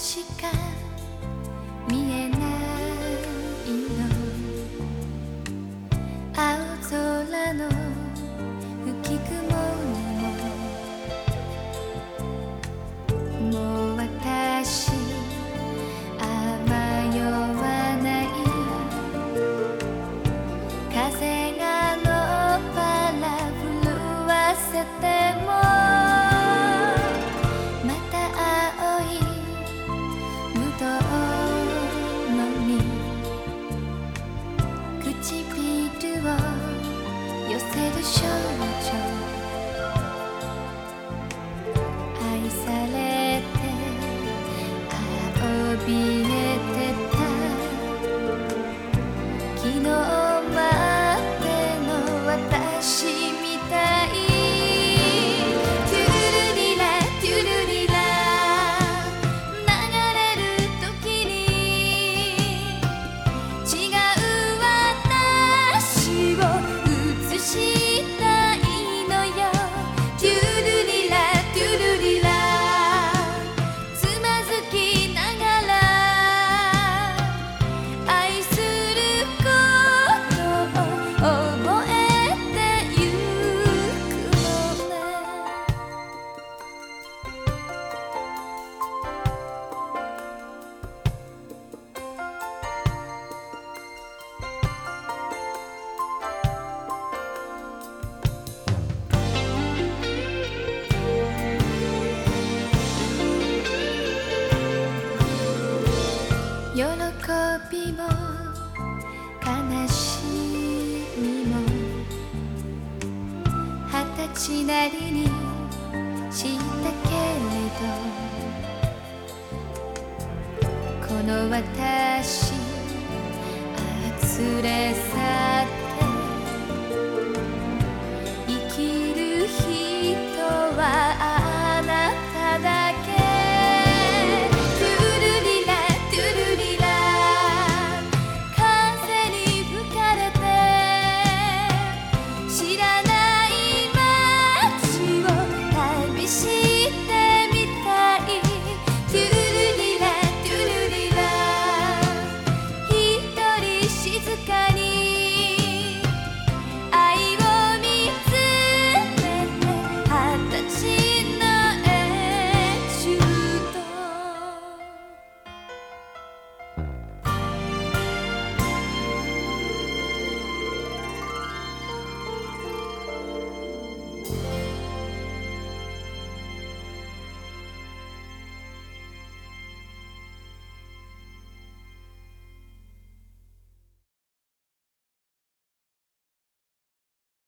確かの私あつれさ